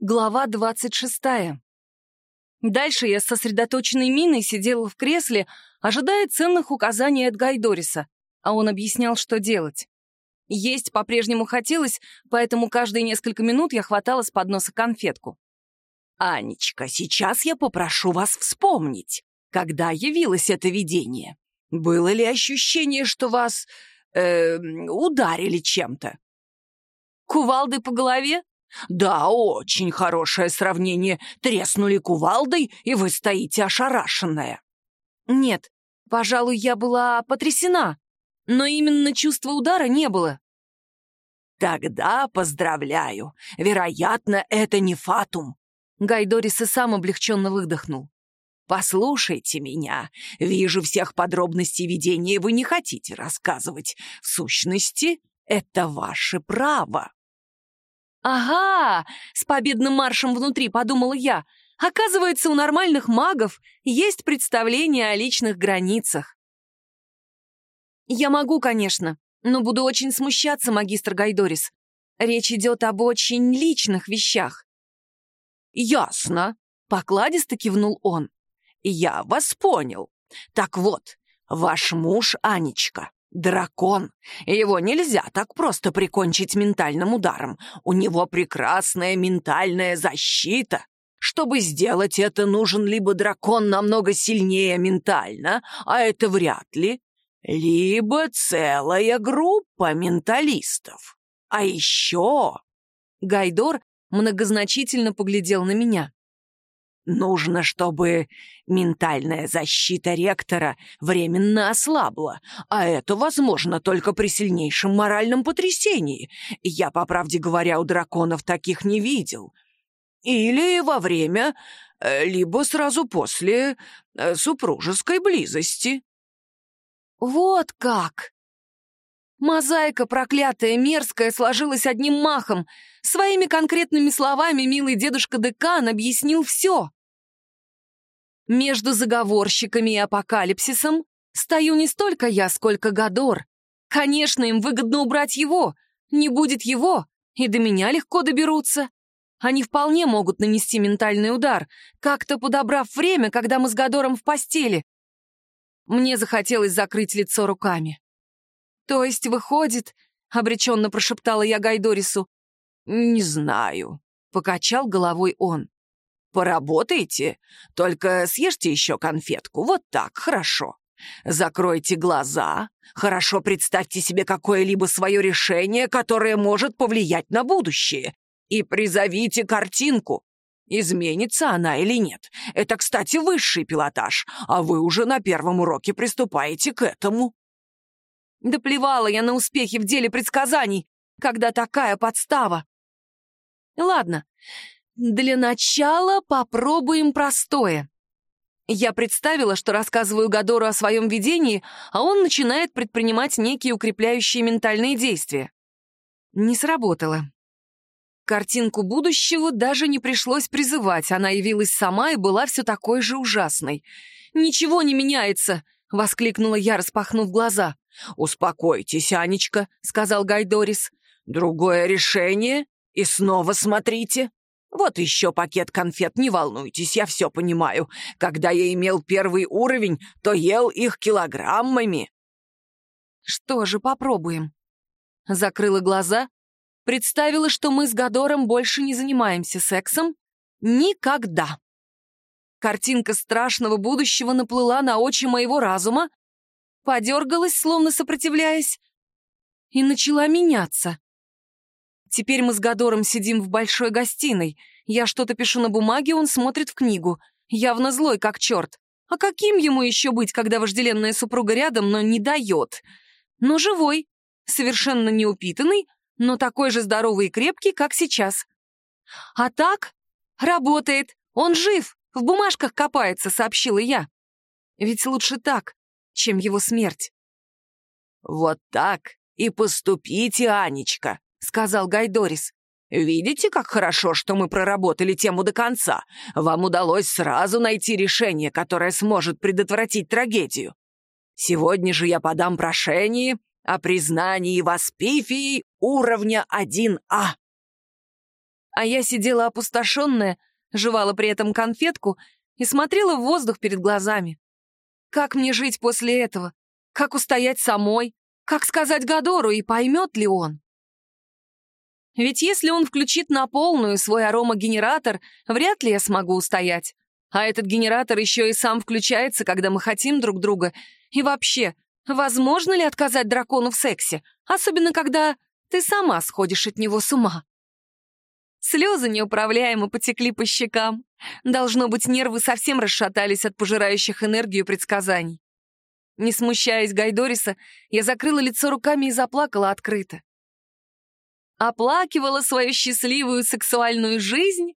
Глава двадцать шестая. Дальше я с сосредоточенной миной сидела в кресле, ожидая ценных указаний от Гайдориса, а он объяснял, что делать. Есть по-прежнему хотелось, поэтому каждые несколько минут я хватала с подноса конфетку. «Анечка, сейчас я попрошу вас вспомнить, когда явилось это видение. Было ли ощущение, что вас... Э, ударили чем-то?» «Кувалдой по голове?» «Да, очень хорошее сравнение. Треснули кувалдой, и вы стоите ошарашенная». «Нет, пожалуй, я была потрясена, но именно чувства удара не было». «Тогда поздравляю. Вероятно, это не фатум». Гайдорис и сам облегченно выдохнул. «Послушайте меня. Вижу, всех подробностей видения вы не хотите рассказывать. В сущности, это ваше право». «Ага!» — с победным маршем внутри подумала я. «Оказывается, у нормальных магов есть представление о личных границах». «Я могу, конечно, но буду очень смущаться, магистр Гайдорис. Речь идет об очень личных вещах». «Ясно», — покладисто кивнул он. «Я вас понял. Так вот, ваш муж Анечка Дракон. Его нельзя так просто прикончить ментальным ударом. У него прекрасная ментальная защита. Чтобы сделать это, нужен либо дракон намного сильнее ментально, а это вряд ли, либо целая группа менталистов. А еще... Гайдор многозначительно поглядел на меня. Нужно, чтобы ментальная защита ректора временно ослабла, а это возможно только при сильнейшем моральном потрясении. Я, по правде говоря, у драконов таких не видел. Или во время, э, либо сразу после э, супружеской близости. Вот как! Мозаика проклятая, мерзкая, сложилась одним махом. Своими конкретными словами милый дедушка-декан объяснил все. Между заговорщиками и апокалипсисом стою не столько я, сколько Гадор. Конечно, им выгодно убрать его. Не будет его, и до меня легко доберутся. Они вполне могут нанести ментальный удар, как-то подобрав время, когда мы с Гадором в постели. Мне захотелось закрыть лицо руками. «То есть, выходит...» — обреченно прошептала я Гайдорису. «Не знаю», — покачал головой он. Поработайте, только съешьте еще конфетку, вот так, хорошо. Закройте глаза, хорошо представьте себе какое-либо свое решение, которое может повлиять на будущее, и призовите картинку. Изменится она или нет. Это, кстати, высший пилотаж, а вы уже на первом уроке приступаете к этому. Да плевала я на успехи в деле предсказаний, когда такая подстава. Ладно, для начала попробуем простое. Я представила, что рассказываю Гадору о своем видении, а он начинает предпринимать некие укрепляющие ментальные действия. Не сработало. Картинку будущего даже не пришлось призывать, она явилась сама и была все такой же ужасной. «Ничего не меняется!» — воскликнула я, распахнув глаза. «Успокойтесь, Анечка», — сказал Гайдорис. «Другое решение, и снова смотрите». Вот еще пакет конфет, не волнуйтесь, я все понимаю. Когда я имел первый уровень, то ел их килограммами. Что же, попробуем. Закрыла глаза, представила, что мы с Гадором больше не занимаемся сексом. Никогда. Картинка страшного будущего наплыла на очи моего разума, подергалась, словно сопротивляясь, и начала меняться. Теперь мы с Гадором сидим в большой гостиной. Я что-то пишу на бумаге, он смотрит в книгу. Явно злой, как черт. А каким ему еще быть, когда вожделенная супруга рядом, но не дает? Но живой, совершенно неупитанный, но такой же здоровый и крепкий, как сейчас. А так? Работает. Он жив, в бумажках копается, сообщила я. Ведь лучше так, чем его смерть. Вот так и поступите, Анечка, — сказал Гайдорис. «Видите, как хорошо, что мы проработали тему до конца? Вам удалось сразу найти решение, которое сможет предотвратить трагедию. Сегодня же я подам прошение о признании вас пифией уровня 1А». А я сидела опустошенная, жевала при этом конфетку и смотрела в воздух перед глазами. Как мне жить после этого? Как устоять самой? Как сказать Гадору, и поймет ли он? Ведь если он включит на полную свой аромагенератор, вряд ли я смогу устоять. А этот генератор еще и сам включается, когда мы хотим друг друга. И вообще, возможно ли отказать дракону в сексе? Особенно, когда ты сама сходишь от него с ума. Слезы неуправляемо потекли по щекам. Должно быть, нервы совсем расшатались от пожирающих энергию предсказаний. Не смущаясь Гайдориса, я закрыла лицо руками и заплакала открыто. Оплакивала свою счастливую сексуальную жизнь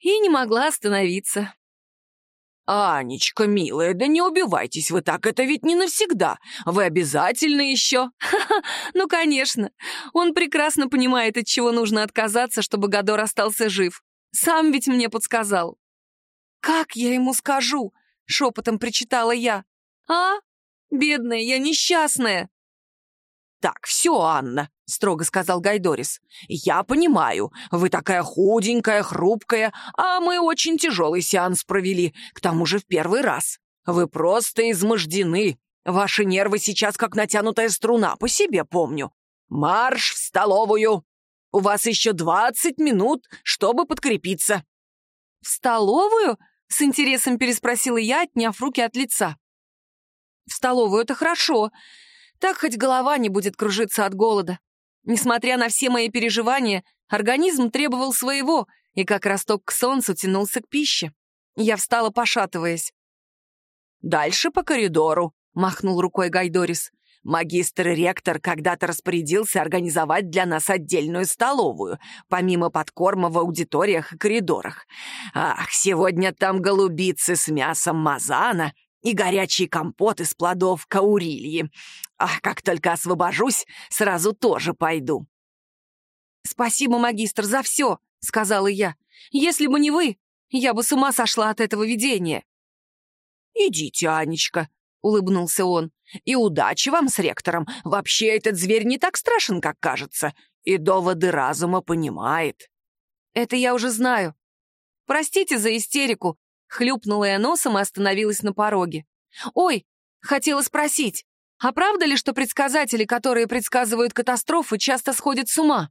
и не могла остановиться. «Анечка, милая, да не убивайтесь вы так, это ведь не навсегда. Вы обязательно еще...» «Ха-ха, ну, конечно. Он прекрасно понимает, от чего нужно отказаться, чтобы Гадор остался жив. Сам ведь мне подсказал». «Как я ему скажу?» — шепотом причитала я. «А? Бедная, я несчастная». «Так, все, Анна», — строго сказал Гайдорис. «Я понимаю, вы такая худенькая, хрупкая, а мы очень тяжелый сеанс провели, к тому же в первый раз. Вы просто измождены. Ваши нервы сейчас как натянутая струна, по себе помню. Марш в столовую! У вас еще двадцать минут, чтобы подкрепиться». «В столовую?» — с интересом переспросила я, отняв руки от лица. «В столовую — это хорошо. Так хоть голова не будет кружиться от голода. Несмотря на все мои переживания, организм требовал своего и как росток к солнцу тянулся к пище. Я встала, пошатываясь. «Дальше по коридору», — махнул рукой Гайдорис. «Магистр-ректор когда-то распорядился организовать для нас отдельную столовую, помимо подкорма в аудиториях и коридорах. Ах, сегодня там голубицы с мясом мазана и горячий компот из плодов каурильи. Ах, как только освобожусь, сразу тоже пойду». «Спасибо, магистр, за все», — сказала я. «Если бы не вы, я бы с ума сошла от этого видения». «Идите, Анечка», — улыбнулся он. «И удачи вам с ректором. Вообще этот зверь не так страшен, как кажется, и доводы разума понимает». «Это я уже знаю. Простите за истерику, Хлюпнула я носом и остановилась на пороге. «Ой, хотела спросить, а правда ли, что предсказатели, которые предсказывают катастрофы, часто сходят с ума?»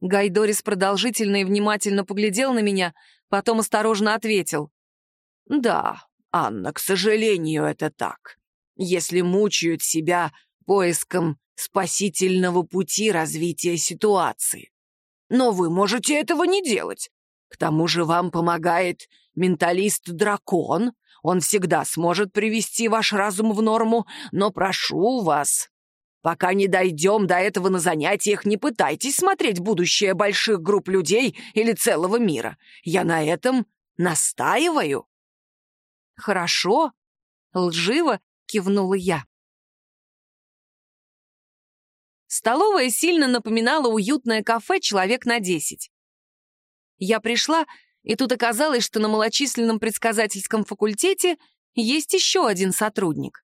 Гайдорис продолжительно и внимательно поглядел на меня, потом осторожно ответил. «Да, Анна, к сожалению, это так. Если мучают себя поиском спасительного пути развития ситуации. Но вы можете этого не делать. К тому же вам помогает менталист-дракон. Он всегда сможет привести ваш разум в норму, но прошу вас, пока не дойдем до этого на занятиях, не пытайтесь смотреть будущее больших групп людей или целого мира. Я на этом настаиваю». «Хорошо», — лживо кивнула я. Столовая сильно напоминала уютное кафе «Человек на десять». Я пришла, и тут оказалось, что на малочисленном предсказательском факультете есть еще один сотрудник.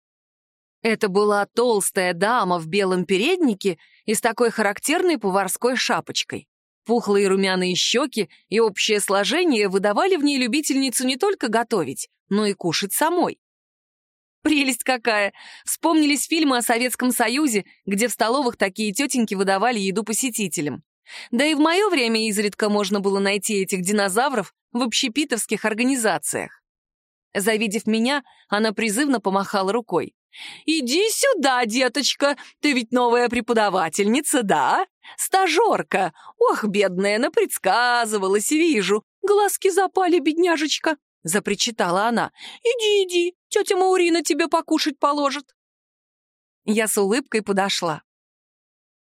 Это была толстая дама в белом переднике и с такой характерной поварской шапочкой. Пухлые румяные щеки и общее сложение выдавали в ней любительницу не только готовить, но и кушать самой. Прелесть какая! Вспомнились фильмы о Советском Союзе, где в столовых такие тетеньки выдавали еду посетителям. Да и в мое время изредка можно было найти этих динозавров в общепитовских организациях. Завидев меня, она призывно помахала рукой. «Иди сюда, деточка, ты ведь новая преподавательница, да? Стажерка. Ох, бедная, напредсказывалась, вижу. Глазки запали, бедняжечка», — запричитала она. «Иди, иди, тетя Маурина тебе покушать положит». Я с улыбкой подошла.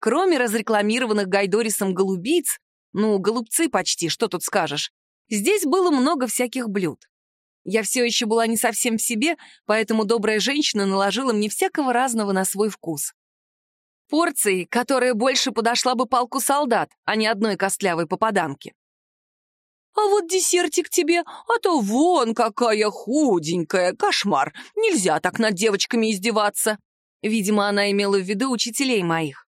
Кроме разрекламированных Гайдорисом голубиц, ну, голубцы почти, что тут скажешь, здесь было много всяких блюд. Я все еще была не совсем в себе, поэтому добрая женщина наложила мне всякого разного на свой вкус. Порции, которая больше подошла бы полку солдат, а не одной костлявой попаданки. «А вот десертик тебе, а то вон какая худенькая, кошмар! Нельзя так над девочками издеваться!» Видимо, она имела в виду учителей моих.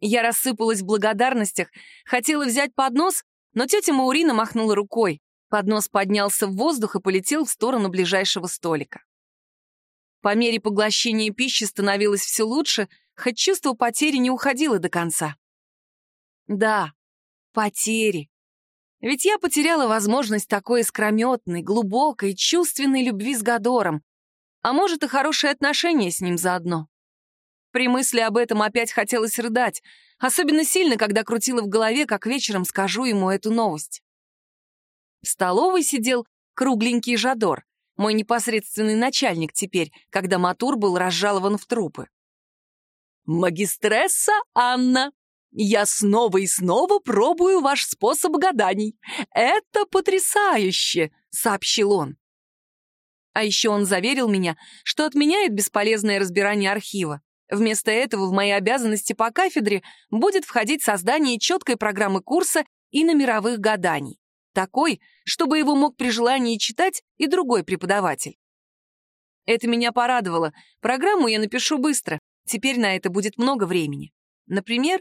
Я рассыпалась в благодарностях, хотела взять поднос, но тетя Маурина махнула рукой. Поднос поднялся в воздух и полетел в сторону ближайшего столика. По мере поглощения пищи становилось все лучше, хоть чувство потери не уходило до конца. Да, потери. Ведь я потеряла возможность такой искрометной, глубокой, чувственной любви с Гадором, а может и хорошие отношения с ним заодно. При мысли об этом опять хотелось рыдать, особенно сильно, когда крутила в голове, как вечером скажу ему эту новость. В столовой сидел кругленький Жадор, мой непосредственный начальник теперь, когда Матур был разжалован в трупы. «Магистресса Анна, я снова и снова пробую ваш способ гаданий. Это потрясающе!» — сообщил он. А еще он заверил меня, что отменяет бесполезное разбирание архива. Вместо этого в мои обязанности по кафедре будет входить создание четкой программы курса и на мировых гаданий. Такой, чтобы его мог при желании читать и другой преподаватель. Это меня порадовало. Программу я напишу быстро. Теперь на это будет много времени. Например,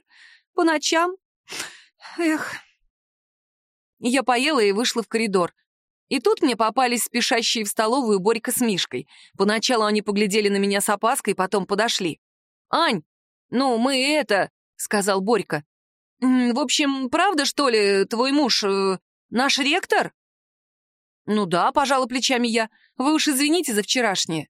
по ночам. Эх. Я поела и вышла в коридор. И тут мне попались спешащие в столовую Борька с Мишкой. Поначалу они поглядели на меня с опаской, потом подошли. «Ань, ну мы это...» — сказал Борька. «В общем, правда, что ли, твой муж э, наш ректор?» «Ну да», — пожала плечами я. «Вы уж извините за вчерашнее».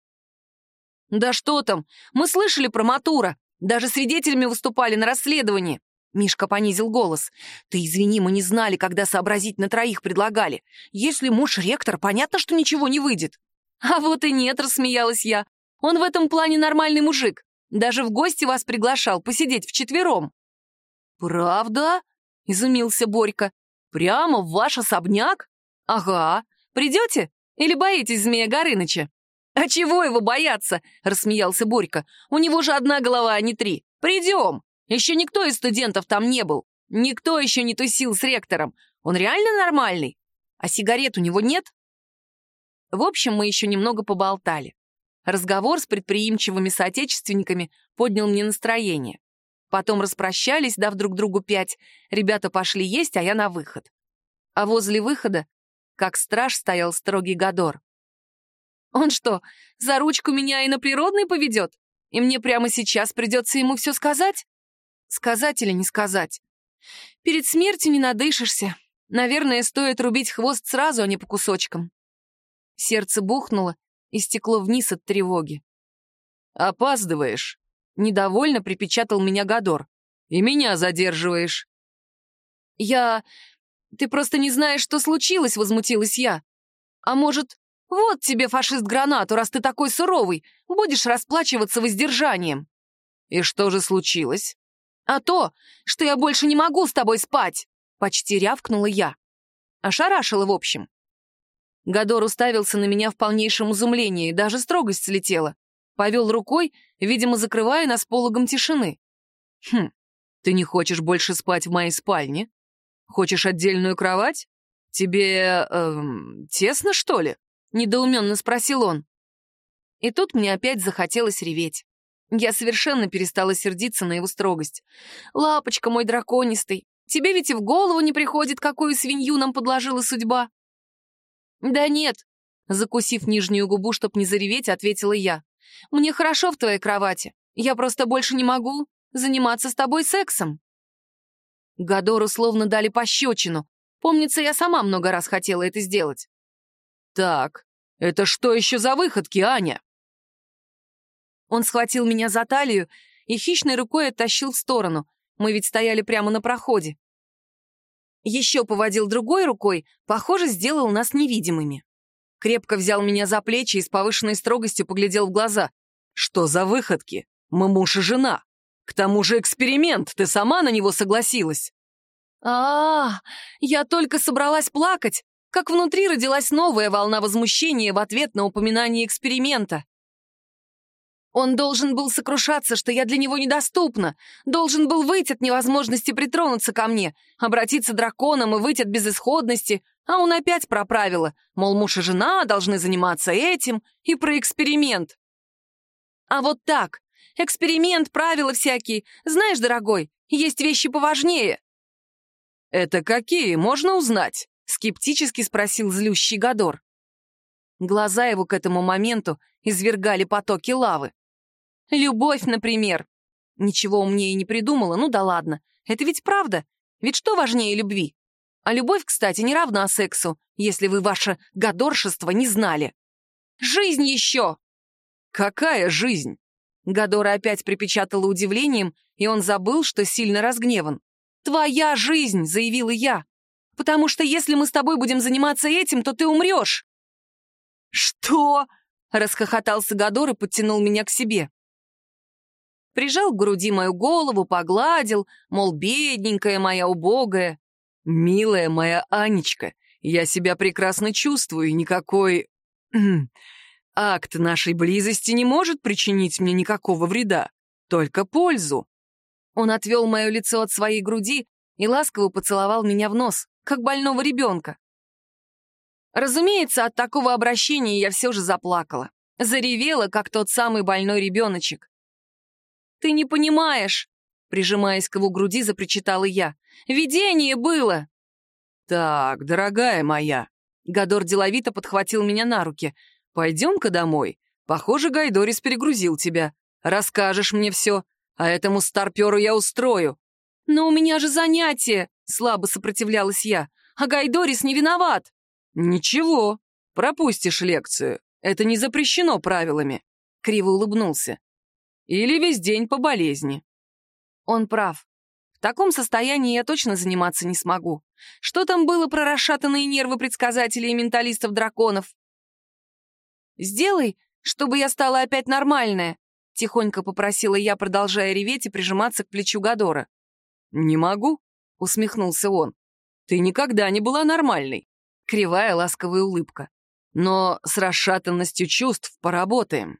«Да что там, мы слышали про Матура. Даже свидетелями выступали на расследовании. Мишка понизил голос. «Ты извини, мы не знали, когда сообразить на троих предлагали. Если муж ректор, понятно, что ничего не выйдет». «А вот и нет», — рассмеялась я. «Он в этом плане нормальный мужик. Даже в гости вас приглашал посидеть вчетвером». «Правда?» — изумился Борька. «Прямо в ваш особняк?» «Ага. Придете? Или боитесь Змея Горыныча?» «А чего его бояться?» — рассмеялся Борька. «У него же одна голова, а не три. Придем!» Еще никто из студентов там не был. Никто еще не тусил с ректором. Он реально нормальный? А сигарет у него нет? В общем, мы еще немного поболтали. Разговор с предприимчивыми соотечественниками поднял мне настроение. Потом распрощались, дав друг другу пять. Ребята пошли есть, а я на выход. А возле выхода, как страж, стоял строгий Гадор. Он что, за ручку меня и на природный поведет? И мне прямо сейчас придется ему все сказать? Сказать или не сказать? Перед смертью не надышишься. Наверное, стоит рубить хвост сразу, а не по кусочкам. Сердце бухнуло и стекло вниз от тревоги. «Опаздываешь», — недовольно припечатал меня Гадор. «И меня задерживаешь». «Я... Ты просто не знаешь, что случилось», — возмутилась я. «А может, вот тебе, фашист, гранату, раз ты такой суровый, будешь расплачиваться воздержанием». «И что же случилось?» «А то, что я больше не могу с тобой спать!» — почти рявкнула я. Ошарашила, в общем. Гадор уставился на меня в полнейшем изумлении, даже строгость слетела. Повел рукой, видимо, закрывая нас пологом тишины. «Хм, ты не хочешь больше спать в моей спальне? Хочешь отдельную кровать? Тебе... Эм, тесно, что ли?» — недоуменно спросил он. И тут мне опять захотелось реветь. Я совершенно перестала сердиться на его строгость. «Лапочка мой драконистый, тебе ведь и в голову не приходит, какую свинью нам подложила судьба?» «Да нет», — закусив нижнюю губу, чтоб не зареветь, ответила я. «Мне хорошо в твоей кровати. Я просто больше не могу заниматься с тобой сексом». Гадору словно дали пощечину. Помнится, я сама много раз хотела это сделать. «Так, это что еще за выходки, Аня?» Он схватил меня за талию и хищной рукой оттащил в сторону. Мы ведь стояли прямо на проходе. Еще поводил другой рукой, похоже, сделал нас невидимыми. Крепко взял меня за плечи и с повышенной строгостью поглядел в глаза. «Что за выходки? Мы муж и жена. К тому же эксперимент, ты сама на него согласилась». А, -а, а Я только собралась плакать, как внутри родилась новая волна возмущения в ответ на упоминание эксперимента. Он должен был сокрушаться, что я для него недоступна, должен был выйти от невозможности притронуться ко мне, обратиться драконом и выйти от безысходности, а он опять про правила, мол, муж и жена должны заниматься этим, и про эксперимент. А вот так, эксперимент, правила всякие. Знаешь, дорогой, Есть вещи поважнее». «Это какие, можно узнать?» — скептически спросил злющий Гадор. Глаза его к этому моменту извергали потоки лавы. «Любовь, например». Ничего умнее не придумала, ну да ладно. Это ведь правда. Ведь что важнее любви? А любовь, кстати, не равна сексу, если вы ваше гадоршество не знали. Жизнь еще! Какая жизнь? Гадора опять припечатала удивлением, и он забыл, что сильно разгневан. «Твоя жизнь!» — заявила я. «Потому что если мы с тобой будем заниматься этим, то ты умрешь!» «Что?» — расхохотался Гадор и подтянул меня к себе. Прижал к груди мою голову, погладил, мол, бедненькая моя убогая. «Милая моя Анечка, я себя прекрасно чувствую, никакой... акт нашей близости не может причинить мне никакого вреда, только пользу». Он отвел мое лицо от своей груди и ласково поцеловал меня в нос, как больного ребенка. Разумеется, от такого обращения я все же заплакала. Заревела, как тот самый больной ребеночек. «Ты не понимаешь!» Прижимаясь к его груди, запричитала я. «Видение было!» «Так, дорогая моя!» Гадор деловито подхватил меня на руки. «Пойдем-ка домой. Похоже, Гайдорис перегрузил тебя. Расскажешь мне все, а этому старперу я устрою». «Но у меня же занятие!» — слабо сопротивлялась я. «А Гайдорис не виноват!» «Ничего, пропустишь лекцию. Это не запрещено правилами», — криво улыбнулся. «Или весь день по болезни». Он прав. В таком состоянии я точно заниматься не смогу. Что там было про расшатанные нервы предсказателей и менталистов-драконов? «Сделай, чтобы я стала опять нормальная», — тихонько попросила я, продолжая реветь и прижиматься к плечу Гадора. «Не могу», — усмехнулся он. «Ты никогда не была нормальной кривая ласковая улыбка. Но с расшатанностью чувств поработаем.